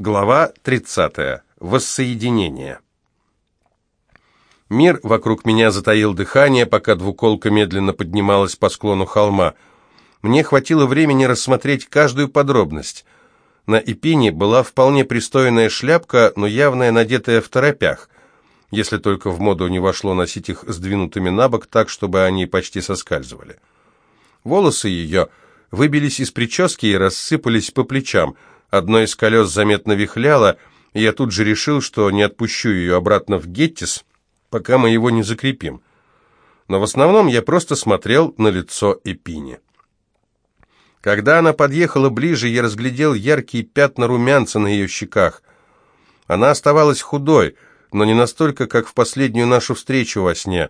Глава 30. Воссоединение. Мир вокруг меня затаил дыхание, пока двуколка медленно поднималась по склону холма. Мне хватило времени рассмотреть каждую подробность. На Эпине была вполне пристойная шляпка, но явная надетая в торопях, если только в моду не вошло носить их сдвинутыми на бок так, чтобы они почти соскальзывали. Волосы ее выбились из прически и рассыпались по плечам – Одно из колес заметно вихляло, и я тут же решил, что не отпущу ее обратно в Геттис, пока мы его не закрепим. Но в основном я просто смотрел на лицо Эпини. Когда она подъехала ближе, я разглядел яркие пятна румянца на ее щеках. Она оставалась худой, но не настолько, как в последнюю нашу встречу во сне.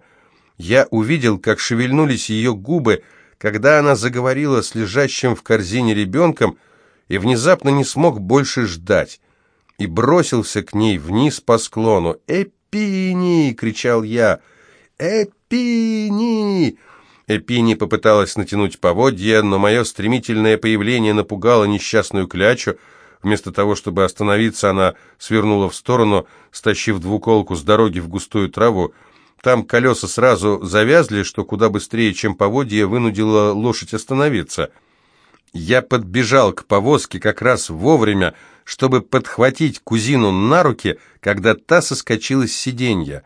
Я увидел, как шевельнулись ее губы, когда она заговорила с лежащим в корзине ребенком, и внезапно не смог больше ждать, и бросился к ней вниз по склону. «Эпини!» — кричал я. «Эпини!» Эпини попыталась натянуть поводья, но мое стремительное появление напугало несчастную клячу. Вместо того, чтобы остановиться, она свернула в сторону, стащив двуколку с дороги в густую траву. Там колеса сразу завязли, что куда быстрее, чем поводья, вынудило лошадь остановиться — я подбежал к повозке как раз вовремя, чтобы подхватить кузину на руки, когда та соскочила с сиденья.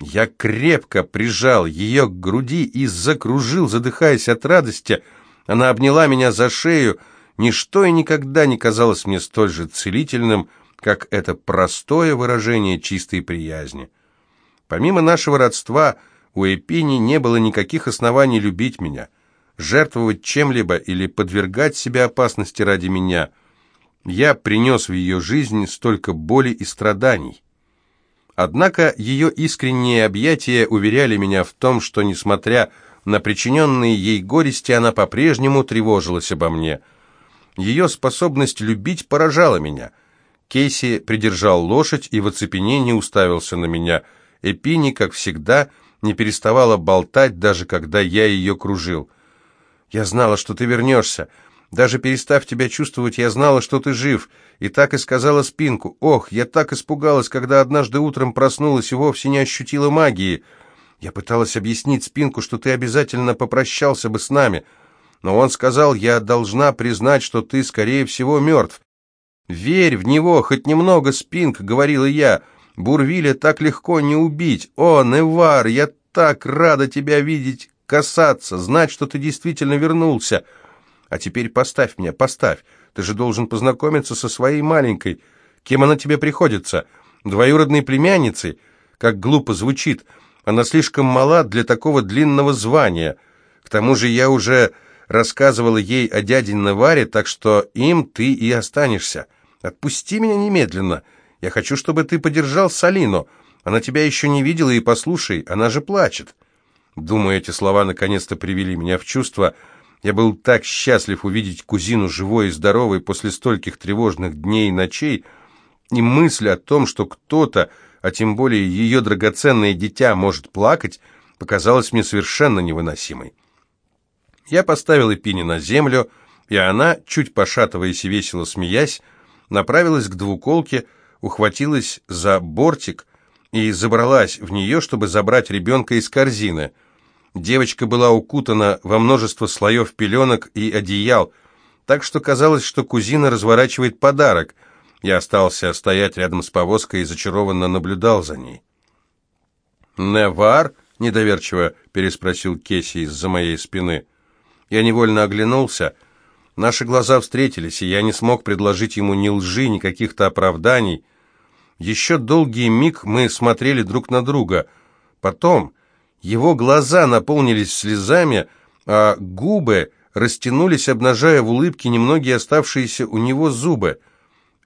Я крепко прижал ее к груди и закружил, задыхаясь от радости. Она обняла меня за шею. Ничто и никогда не казалось мне столь же целительным, как это простое выражение чистой приязни. Помимо нашего родства, у Эпини не было никаких оснований любить меня — жертвовать чем-либо или подвергать себя опасности ради меня. Я принес в ее жизнь столько боли и страданий. Однако ее искренние объятия уверяли меня в том, что, несмотря на причиненные ей горести, она по-прежнему тревожилась обо мне. Ее способность любить поражала меня. Кейси придержал лошадь и в оцепенении уставился на меня. Эпини, как всегда, не переставала болтать, даже когда я ее кружил. Я знала, что ты вернешься. Даже перестав тебя чувствовать, я знала, что ты жив. И так и сказала Спинку. Ох, я так испугалась, когда однажды утром проснулась и вовсе не ощутила магии. Я пыталась объяснить Спинку, что ты обязательно попрощался бы с нами. Но он сказал, я должна признать, что ты, скорее всего, мертв. «Верь в него, хоть немного, Спинк», — говорила я. «Бурвиля так легко не убить. О, Невар, я так рада тебя видеть касаться, знать, что ты действительно вернулся. А теперь поставь меня, поставь. Ты же должен познакомиться со своей маленькой. Кем она тебе приходится? Двоюродной племянницей? Как глупо звучит. Она слишком мала для такого длинного звания. К тому же я уже рассказывала ей о дяде Наваре, так что им ты и останешься. Отпусти меня немедленно. Я хочу, чтобы ты подержал Салину. Она тебя еще не видела, и послушай, она же плачет». Думаю, эти слова наконец-то привели меня в чувство. Я был так счастлив увидеть кузину живой и здоровой после стольких тревожных дней и ночей, и мысль о том, что кто-то, а тем более ее драгоценное дитя, может плакать, показалась мне совершенно невыносимой. Я поставил Эпини на землю, и она, чуть пошатываясь и весело смеясь, направилась к двуколке, ухватилась за бортик и забралась в нее, чтобы забрать ребенка из корзины. Девочка была укутана во множество слоев пеленок и одеял, так что казалось, что кузина разворачивает подарок. Я остался стоять рядом с повозкой и зачарованно наблюдал за ней. «Невар?» — недоверчиво переспросил Кесси из-за моей спины. Я невольно оглянулся. Наши глаза встретились, и я не смог предложить ему ни лжи, ни каких-то оправданий. Еще долгий миг мы смотрели друг на друга. Потом его глаза наполнились слезами, а губы растянулись, обнажая в улыбке немногие оставшиеся у него зубы.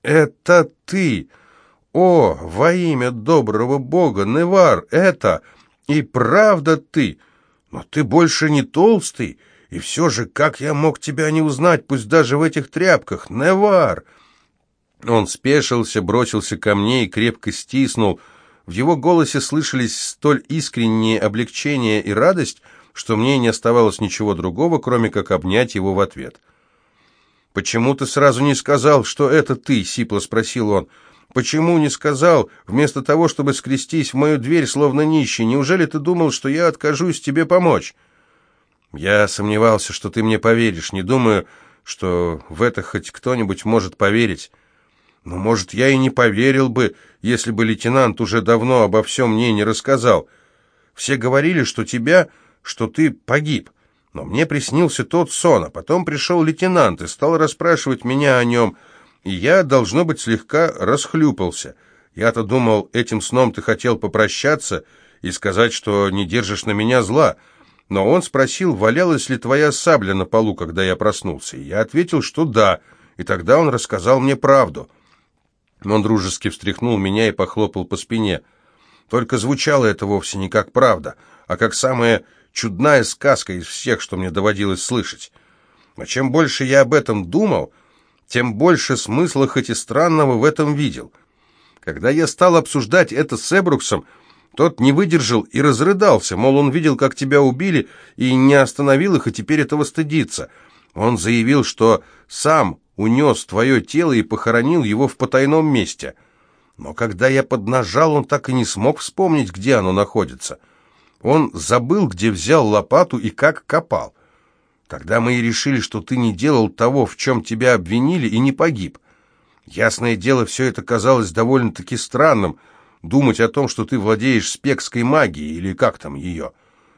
«Это ты! О, во имя доброго бога, Невар, это и правда ты! Но ты больше не толстый, и все же, как я мог тебя не узнать, пусть даже в этих тряпках, Невар!» Он спешился, бросился ко мне и крепко стиснул, — в его голосе слышались столь искреннее облегчение и радость, что мне не оставалось ничего другого, кроме как обнять его в ответ. «Почему ты сразу не сказал, что это ты?» — сипло спросил он. «Почему не сказал, вместо того, чтобы скрестись в мою дверь, словно нищий? Неужели ты думал, что я откажусь тебе помочь?» «Я сомневался, что ты мне поверишь. Не думаю, что в это хоть кто-нибудь может поверить. Но, может, я и не поверил бы, если бы лейтенант уже давно обо всем мне не рассказал. Все говорили, что тебя, что ты погиб. Но мне приснился тот сон, а потом пришел лейтенант и стал расспрашивать меня о нем, и я, должно быть, слегка расхлюпался. Я-то думал, этим сном ты хотел попрощаться и сказать, что не держишь на меня зла, но он спросил, валялась ли твоя сабля на полу, когда я проснулся, и я ответил, что да, и тогда он рассказал мне правду. Он дружески встряхнул меня и похлопал по спине. Только звучало это вовсе не как правда, а как самое чудная сказка из всех, что мне доводилось слышать. Но чем больше я об этом думал, тем больше смысла, хоть и странного, в этом видел. Когда я стал обсуждать это с Эбруксом, тот не выдержал и разрыдался, мол, он видел, как тебя убили, и не остановил их, и теперь этого стыдится. Он заявил, что сам унес твое тело и похоронил его в потайном месте. Но когда я поднажал, он так и не смог вспомнить, где оно находится. Он забыл, где взял лопату и как копал. Тогда мы и решили, что ты не делал того, в чем тебя обвинили, и не погиб. Ясное дело, все это казалось довольно-таки странным, думать о том, что ты владеешь спекской магией, или как там ее,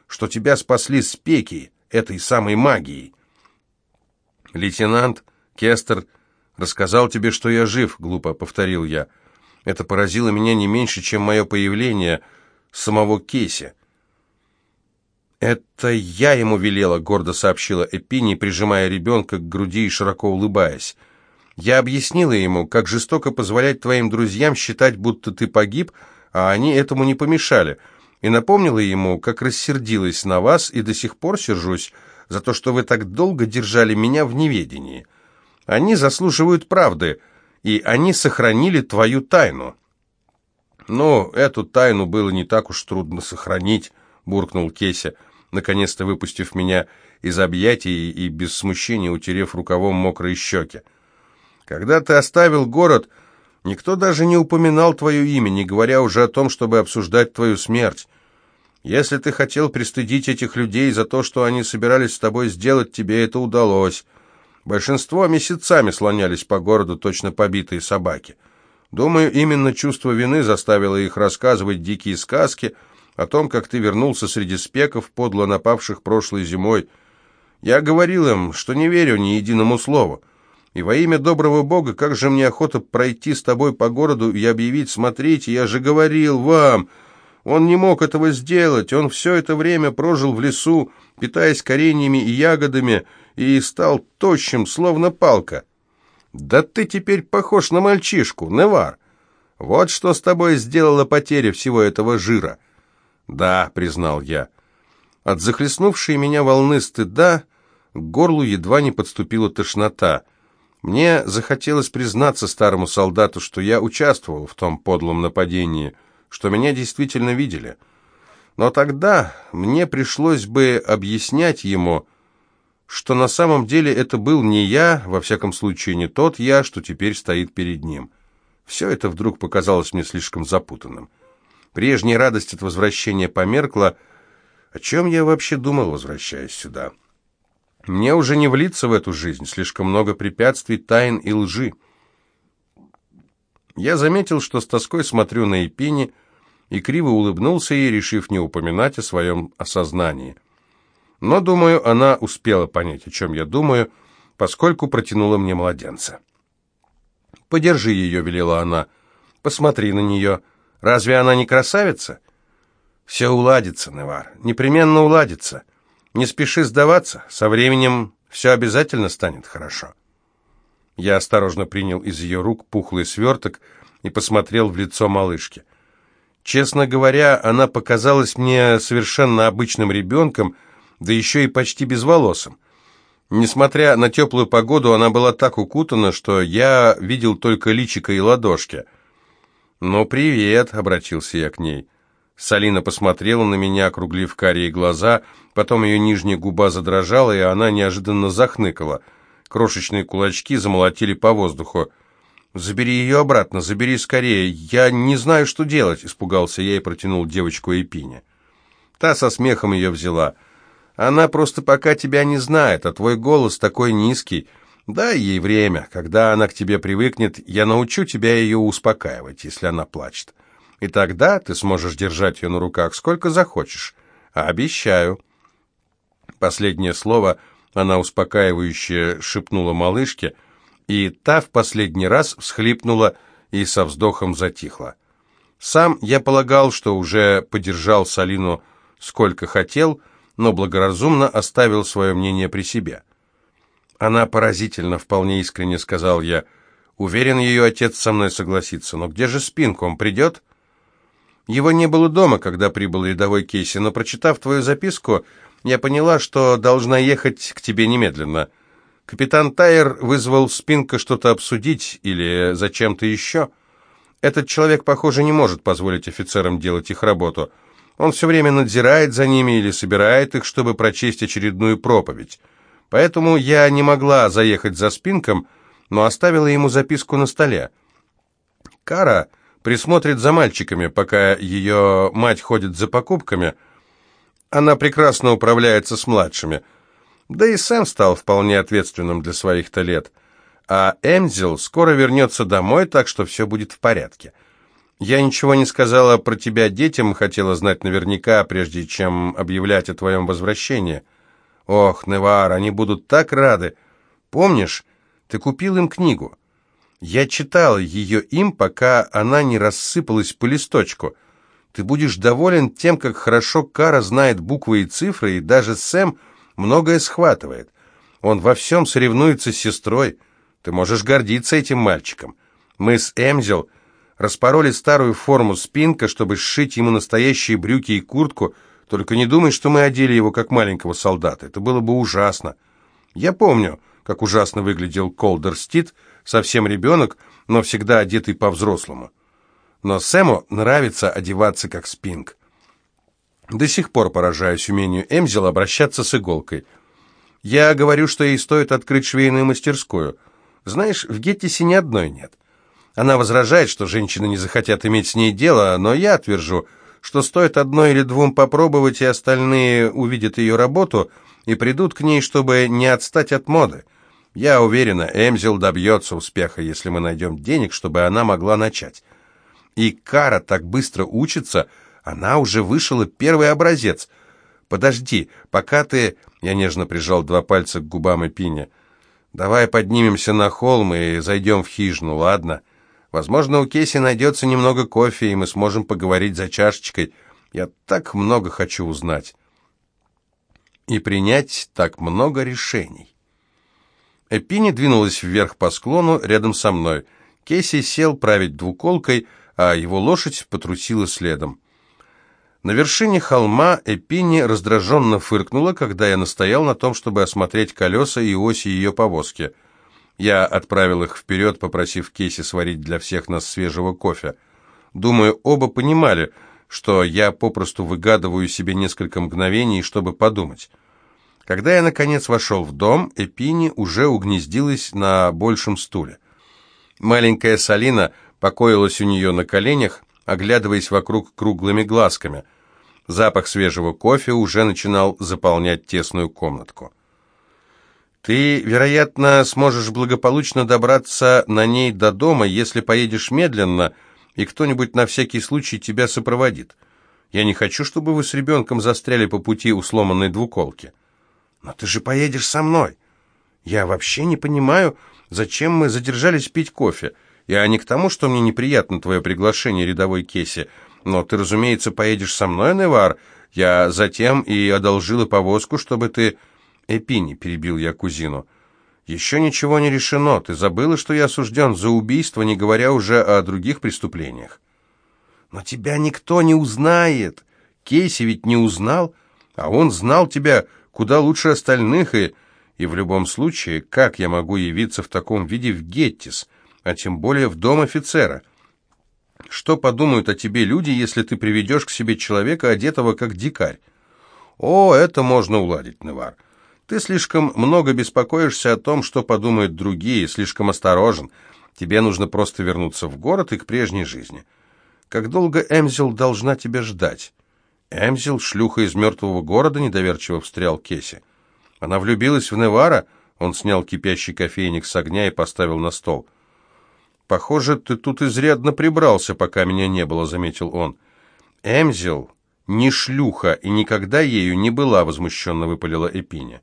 что тебя спасли спеки этой самой магией. Лейтенант Кестер рассказал тебе, что я жив, глупо повторил я. Это поразило меня не меньше, чем мое появление самого Кейси. «Это я ему велела», — гордо сообщила Эпини, прижимая ребенка к груди и широко улыбаясь. «Я объяснила ему, как жестоко позволять твоим друзьям считать, будто ты погиб, а они этому не помешали, и напомнила ему, как рассердилась на вас и до сих пор сержусь за то, что вы так долго держали меня в неведении. Они заслуживают правды, и они сохранили твою тайну». «Ну, эту тайну было не так уж трудно сохранить», — буркнул Кеся наконец-то выпустив меня из объятий и без смущения утерев рукавом мокрые щеки. «Когда ты оставил город, никто даже не упоминал твое имя, не говоря уже о том, чтобы обсуждать твою смерть. Если ты хотел пристыдить этих людей за то, что они собирались с тобой сделать, тебе это удалось. Большинство месяцами слонялись по городу, точно побитые собаки. Думаю, именно чувство вины заставило их рассказывать дикие сказки — о том, как ты вернулся среди спеков, подло напавших прошлой зимой. Я говорил им, что не верю ни единому слову. И во имя доброго Бога, как же мне охота пройти с тобой по городу и объявить, смотрите, я же говорил вам. Он не мог этого сделать, он все это время прожил в лесу, питаясь кореньями и ягодами, и стал тощим, словно палка. Да ты теперь похож на мальчишку, Невар. Вот что с тобой сделала потеря всего этого жира». «Да», — признал я. От захлестнувшей меня волны стыда к горлу едва не подступила тошнота. Мне захотелось признаться старому солдату, что я участвовал в том подлом нападении, что меня действительно видели. Но тогда мне пришлось бы объяснять ему, что на самом деле это был не я, во всяком случае не тот я, что теперь стоит перед ним. Все это вдруг показалось мне слишком запутанным. Прежняя радость от возвращения померкла. О чем я вообще думал, возвращаясь сюда? Мне уже не влиться в эту жизнь, слишком много препятствий, тайн и лжи. Я заметил, что с тоской смотрю на Епини, и криво улыбнулся ей, решив не упоминать о своем осознании. Но, думаю, она успела понять, о чем я думаю, поскольку протянула мне младенца. «Подержи ее», — велела она, — «посмотри на нее». Разве она не красавица? Все уладится, Невар, непременно уладится. Не спеши сдаваться, со временем все обязательно станет хорошо. Я осторожно принял из ее рук пухлый сверток и посмотрел в лицо малышки. Честно говоря, она показалась мне совершенно обычным ребенком, да еще и почти безволосым. Несмотря на теплую погоду, она была так укутана, что я видел только личико и ладошки — «Ну, привет», — обратился я к ней. Салина посмотрела на меня, округлив карие глаза, потом ее нижняя губа задрожала, и она неожиданно захныкала. Крошечные кулачки замолотили по воздуху. «Забери ее обратно, забери скорее. Я не знаю, что делать», — испугался я и протянул девочку Эпине. Та со смехом ее взяла. «Она просто пока тебя не знает, а твой голос такой низкий. Дай ей время. Когда она к тебе привыкнет, я научу тебя ее успокаивать, если она плачет. И тогда ты сможешь держать ее на руках сколько захочешь. Обещаю». Последнее слово она успокаивающе шепнула малышке — и та в последний раз всхлипнула и со вздохом затихла. Сам я полагал, что уже подержал Салину сколько хотел, но благоразумно оставил свое мнение при себе. «Она поразительно, вполне искренне сказал я. Уверен, ее отец со мной согласится. Но где же Спинк, он придет?» Его не было дома, когда прибыл рядовой Кейси, но, прочитав твою записку, я поняла, что должна ехать к тебе немедленно. Капитан Тайер вызвал Спинка что-то обсудить или зачем-то еще. Этот человек, похоже, не может позволить офицерам делать их работу. Он все время надзирает за ними или собирает их, чтобы прочесть очередную проповедь. Поэтому я не могла заехать за Спинком, но оставила ему записку на столе. Кара присмотрит за мальчиками, пока ее мать ходит за покупками. Она прекрасно управляется с младшими – да и Сэм стал вполне ответственным для своих-то лет. А Эмзил скоро вернется домой, так что все будет в порядке. Я ничего не сказала про тебя детям, хотела знать наверняка, прежде чем объявлять о твоем возвращении. Ох, Невар, они будут так рады. Помнишь, ты купил им книгу? Я читал ее им, пока она не рассыпалась по листочку. Ты будешь доволен тем, как хорошо Кара знает буквы и цифры, и даже Сэм многое схватывает. Он во всем соревнуется с сестрой. Ты можешь гордиться этим мальчиком. Мы с Эмзел распороли старую форму спинка, чтобы сшить ему настоящие брюки и куртку, только не думай, что мы одели его как маленького солдата. Это было бы ужасно. Я помню, как ужасно выглядел Колдер Стит, совсем ребенок, но всегда одетый по-взрослому. Но Сэму нравится одеваться как спинк. До сих пор поражаюсь умению Эмзел обращаться с иголкой. Я говорю, что ей стоит открыть швейную мастерскую. Знаешь, в Геттисе ни одной нет. Она возражает, что женщины не захотят иметь с ней дело, но я отвержу, что стоит одной или двум попробовать, и остальные увидят ее работу и придут к ней, чтобы не отстать от моды. Я уверена, Эмзел добьется успеха, если мы найдем денег, чтобы она могла начать. И Кара так быстро учится, она уже вышила первый образец. Подожди, пока ты...» Я нежно прижал два пальца к губам Эпине. «Давай поднимемся на холм и зайдем в хижину, ладно? Возможно, у Кейси найдется немного кофе, и мы сможем поговорить за чашечкой. Я так много хочу узнать. И принять так много решений». Эпини двинулась вверх по склону рядом со мной. Кейси сел править двуколкой, а его лошадь потрусила следом. На вершине холма Эпини раздраженно фыркнула, когда я настоял на том, чтобы осмотреть колеса и оси ее повозки. Я отправил их вперед, попросив Кейси сварить для всех нас свежего кофе. Думаю, оба понимали, что я попросту выгадываю себе несколько мгновений, чтобы подумать. Когда я, наконец, вошел в дом, Эпини уже угнездилась на большем стуле. Маленькая Салина покоилась у нее на коленях, оглядываясь вокруг круглыми глазками. Запах свежего кофе уже начинал заполнять тесную комнатку. «Ты, вероятно, сможешь благополучно добраться на ней до дома, если поедешь медленно, и кто-нибудь на всякий случай тебя сопроводит. Я не хочу, чтобы вы с ребенком застряли по пути у сломанной двуколки». «Но ты же поедешь со мной. Я вообще не понимаю, зачем мы задержались пить кофе. Я не к тому, что мне неприятно твое приглашение, рядовой Кесси, но ты, разумеется, поедешь со мной, Невар. Я затем и одолжила повозку, чтобы ты...» «Эпини», — перебил я кузину. «Еще ничего не решено. Ты забыла, что я осужден за убийство, не говоря уже о других преступлениях?» «Но тебя никто не узнает. Кейси ведь не узнал, а он знал тебя куда лучше остальных, и... И в любом случае, как я могу явиться в таком виде в Геттис?» а тем более в дом офицера. Что подумают о тебе люди, если ты приведешь к себе человека, одетого как дикарь? О, это можно уладить, Невар. Ты слишком много беспокоишься о том, что подумают другие, слишком осторожен. Тебе нужно просто вернуться в город и к прежней жизни. Как долго Эмзил должна тебя ждать? Эмзил, шлюха из мертвого города, недоверчиво встрял Кеси. Она влюбилась в Невара? Он снял кипящий кофейник с огня и поставил на стол. «Похоже, ты тут изрядно прибрался, пока меня не было», — заметил он. «Эмзил не шлюха и никогда ею не была», — возмущенно выпалила Эпиня.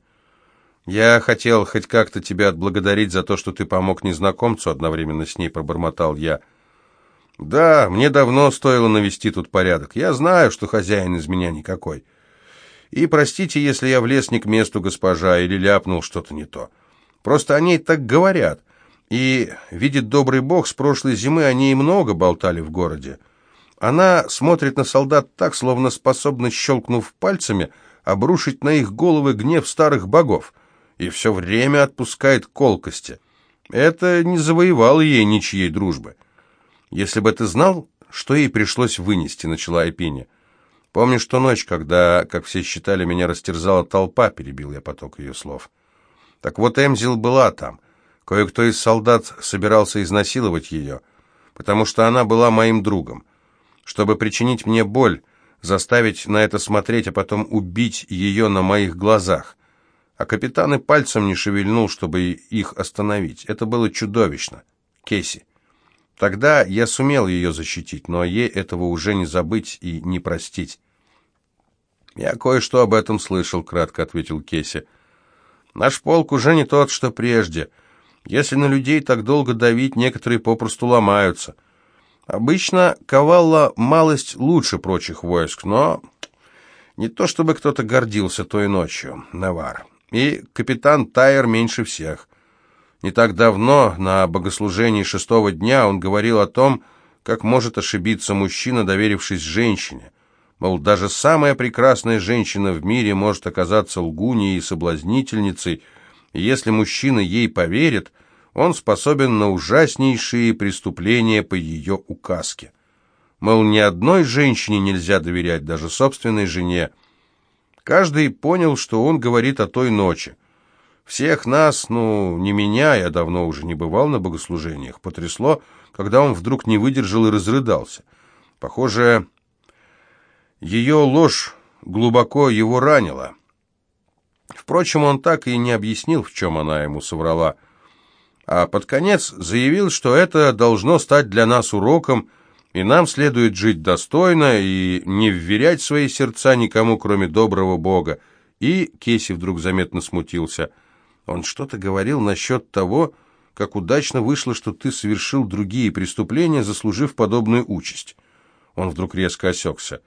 «Я хотел хоть как-то тебя отблагодарить за то, что ты помог незнакомцу», — одновременно с ней пробормотал я. «Да, мне давно стоило навести тут порядок. Я знаю, что хозяин из меня никакой. И простите, если я влез не к месту госпожа или ляпнул что-то не то. Просто о ней так говорят. И, видит добрый бог, с прошлой зимы они и много болтали в городе. Она смотрит на солдат так, словно способна, щелкнув пальцами, обрушить на их головы гнев старых богов, и все время отпускает колкости. Это не завоевало ей ничьей дружбы. Если бы ты знал, что ей пришлось вынести, начала Эпиня. Помнишь ту ночь, когда, как все считали, меня растерзала толпа, перебил я поток ее слов. Так вот, Эмзил была там. Кое-кто из солдат собирался изнасиловать ее, потому что она была моим другом. Чтобы причинить мне боль, заставить на это смотреть, а потом убить ее на моих глазах. А капитан и пальцем не шевельнул, чтобы их остановить. Это было чудовищно. Кейси. Тогда я сумел ее защитить, но ей этого уже не забыть и не простить. «Я кое-что об этом слышал», — кратко ответил Кейси. «Наш полк уже не тот, что прежде». Если на людей так долго давить, некоторые попросту ломаются. Обычно Кавалла малость лучше прочих войск, но не то чтобы кто-то гордился той ночью, Навар. И капитан Тайер меньше всех. Не так давно, на богослужении шестого дня, он говорил о том, как может ошибиться мужчина, доверившись женщине. Мол, даже самая прекрасная женщина в мире может оказаться лгуньей и соблазнительницей, и если мужчина ей поверит, он способен на ужаснейшие преступления по ее указке. Мол, ни одной женщине нельзя доверять, даже собственной жене. Каждый понял, что он говорит о той ночи. Всех нас, ну, не меня, я давно уже не бывал на богослужениях, потрясло, когда он вдруг не выдержал и разрыдался. Похоже, ее ложь глубоко его ранила. Впрочем, он так и не объяснил, в чем она ему соврала – а под конец заявил, что это должно стать для нас уроком, и нам следует жить достойно и не вверять свои сердца никому, кроме доброго Бога. И Кейси вдруг заметно смутился. Он что-то говорил насчет того, как удачно вышло, что ты совершил другие преступления, заслужив подобную участь. Он вдруг резко осекся.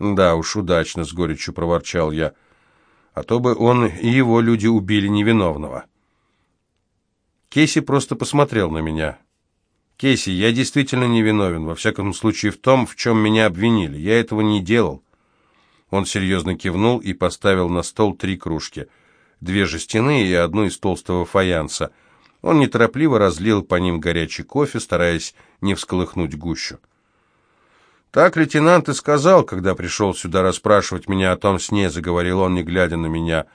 «Да уж, удачно», — с горечью проворчал я. «А то бы он и его люди убили невиновного». Кейси просто посмотрел на меня. «Кейси, я действительно не виновен, во всяком случае в том, в чем меня обвинили. Я этого не делал». Он серьезно кивнул и поставил на стол три кружки. Две жестяные и одну из толстого фаянса. Он неторопливо разлил по ним горячий кофе, стараясь не всколыхнуть гущу. «Так лейтенант и сказал, когда пришел сюда расспрашивать меня о том сне», — заговорил он, не глядя на меня, —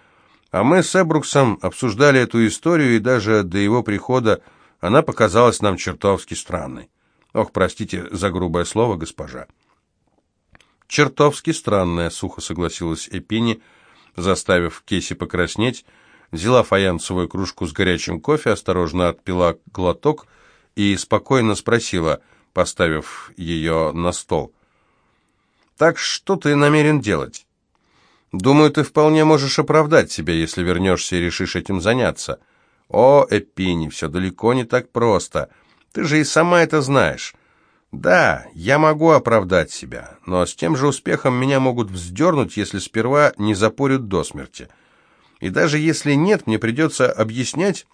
а мы с Эбруксом обсуждали эту историю, и даже до его прихода она показалась нам чертовски странной. Ох, простите за грубое слово, госпожа. Чертовски странная, сухо согласилась Эпини, заставив Кейси покраснеть, взяла фаянсовую кружку с горячим кофе, осторожно отпила глоток и спокойно спросила, поставив ее на стол. «Так что ты намерен делать?» Думаю, ты вполне можешь оправдать себя, если вернешься и решишь этим заняться. О, Эпини, все далеко не так просто. Ты же и сама это знаешь. Да, я могу оправдать себя, но с тем же успехом меня могут вздернуть, если сперва не запорят до смерти. И даже если нет, мне придется объяснять,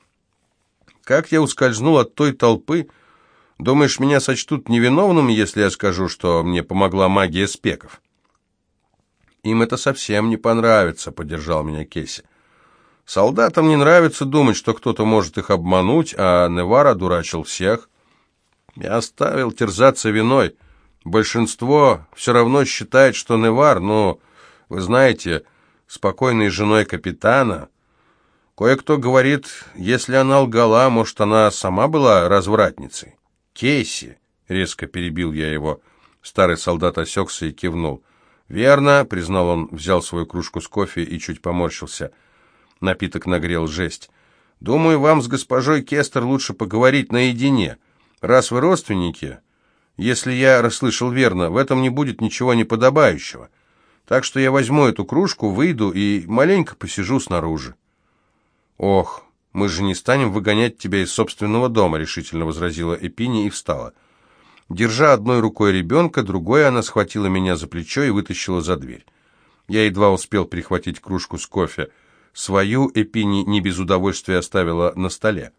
как я ускользнул от той толпы. Думаешь, меня сочтут невиновным, если я скажу, что мне помогла магия спеков? Им это совсем не понравится, поддержал меня Кейси. Солдатам не нравится думать, что кто-то может их обмануть, а Невара дурачил всех. Я оставил терзаться виной. Большинство все равно считает, что Невар, но, вы знаете, спокойной женой капитана, Кое-кто говорит, если она лгала, может, она сама была развратницей. Кейси, резко перебил я его. Старый солдат осекся и кивнул. «Верно», — признал он, взял свою кружку с кофе и чуть поморщился. Напиток нагрел жесть. «Думаю, вам с госпожой Кестер лучше поговорить наедине. Раз вы родственники, если я расслышал верно, в этом не будет ничего неподобающего. Так что я возьму эту кружку, выйду и маленько посижу снаружи». «Ох, мы же не станем выгонять тебя из собственного дома», — решительно возразила Эпини и встала. Держа одной рукой ребенка, другой она схватила меня за плечо и вытащила за дверь. Я едва успел перехватить кружку с кофе. Свою Эпини не без удовольствия оставила на столе.